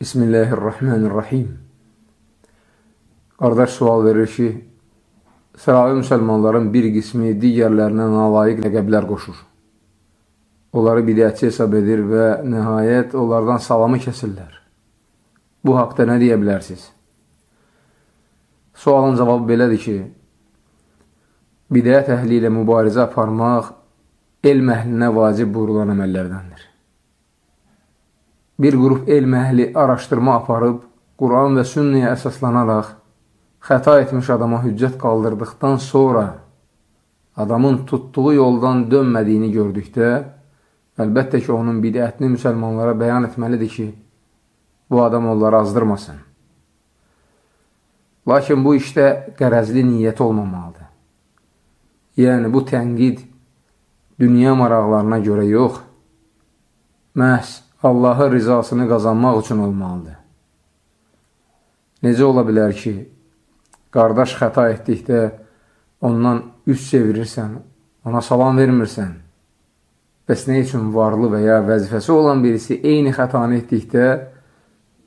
Bismillahirrahmanirrahim. Qardaş sual verir ki, sıravi müsəlmanların bir qismi digərlərinə nalayiq ləqəblər qoşur. Onları bidətçi hesab edir və nəhayət onlardan salamı kəsirlər. Bu haqda nə deyə bilərsiniz? Sualın cavabı belədir ki, bidət əhli ilə mübarizə aparmaq elm əhlinə vacib buyurulan əməllərdəndir bir qrup elm əhli araşdırma aparıb, Quran və sünnəyə əsaslanaraq xəta etmiş adama hüccət qaldırdıqdan sonra adamın tutduğu yoldan dönmədiyini gördükdə, əlbəttə ki, onun bidətini müsəlmanlara bəyan etməlidir ki, bu adam onları azdırmasın. Lakin bu işdə qərəzli niyyət olmamalıdır. Yəni, bu tənqid dünya maraqlarına görə yox, məhz Allahı rizasını qazanmaq üçün olmalıdır. Necə ola bilər ki, qardaş xəta etdikdə ondan üst çevirirsən, ona salam vermirsən, bəs nə üçün varlı və ya vəzifəsi olan birisi eyni xətanı etdikdə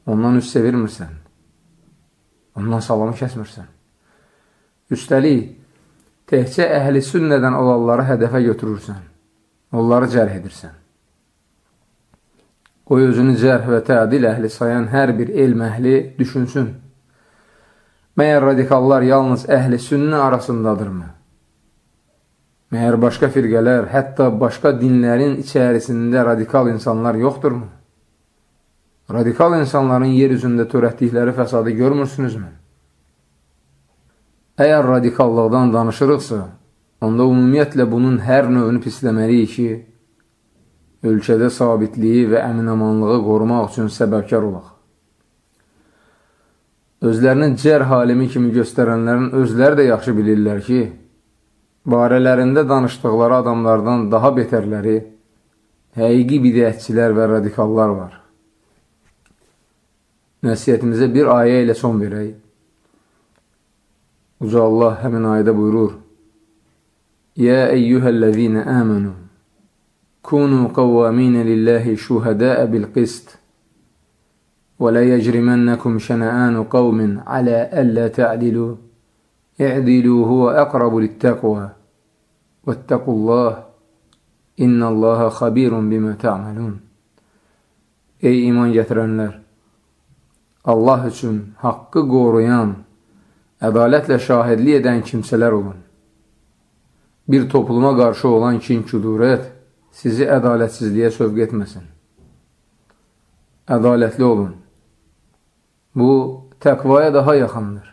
ondan üst çevirmirsən, ondan salamı kəsmirsən. Üstəlik, təhcə əhli sünnədən olanları hədəfə götürürsən, onları cərh edirsən. Qoy özünü cərh və tədil əhli sayan hər bir elm əhli düşünsün. Məyər radikallar yalnız əhli sünnə arasındadırmı? Məyər başqa firqələr, hətta başqa dinlərin içərisində radikal insanlar yoxdurmu? Radikal insanların yer üzündə törətdikləri fəsadı görmürsünüzmü? Əgər radikallıqdan danışırıqsa, onda ümumiyyətlə bunun hər növünü pisləməliyik ki, ölkədə sabitliyi və əminamanlığı qorumaq üçün səbəbkar olaq. Özlərini cər halimi kimi göstərənlərin özləri də yaxşı bilirlər ki, barələrində danışdıqları adamlardan daha betərləri həqiqi bidətçilər və radikallar var. Nəsiyyətimizə bir ayə ilə son verək. Uca Allah həmin ayədə buyurur, Yə əyyühəl-ləzinə əmənu كونوا قوامين لله شهداء بالقسط ولا يجرمنكم شنآن قوم على ألا تعدلوا اعدلوا هو أقرب للتقوى واتقوا الله إن الله خبير بما تعملون Ey iman gətirənlər! Allah üçün haqqı qoruyan, ədalətlə şahidli edən kimsələr olun. Bir topluma qarşı olan kin-küdurət, sizi ədalətsizliyə sövq etməsin. Ədalətli olun. Bu, təqvaya daha yaxındır.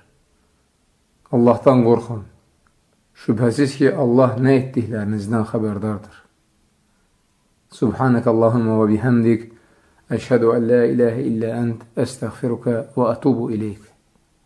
Allahdan qorxun. Şübhəsiz ki, Allah nə etdiklərinizdən xəbərdardır. Subhanək Allahümə və bihəmdik. Əşhədu ən la iləhə illə ənd əstəğfiruka və ətubu iləyik.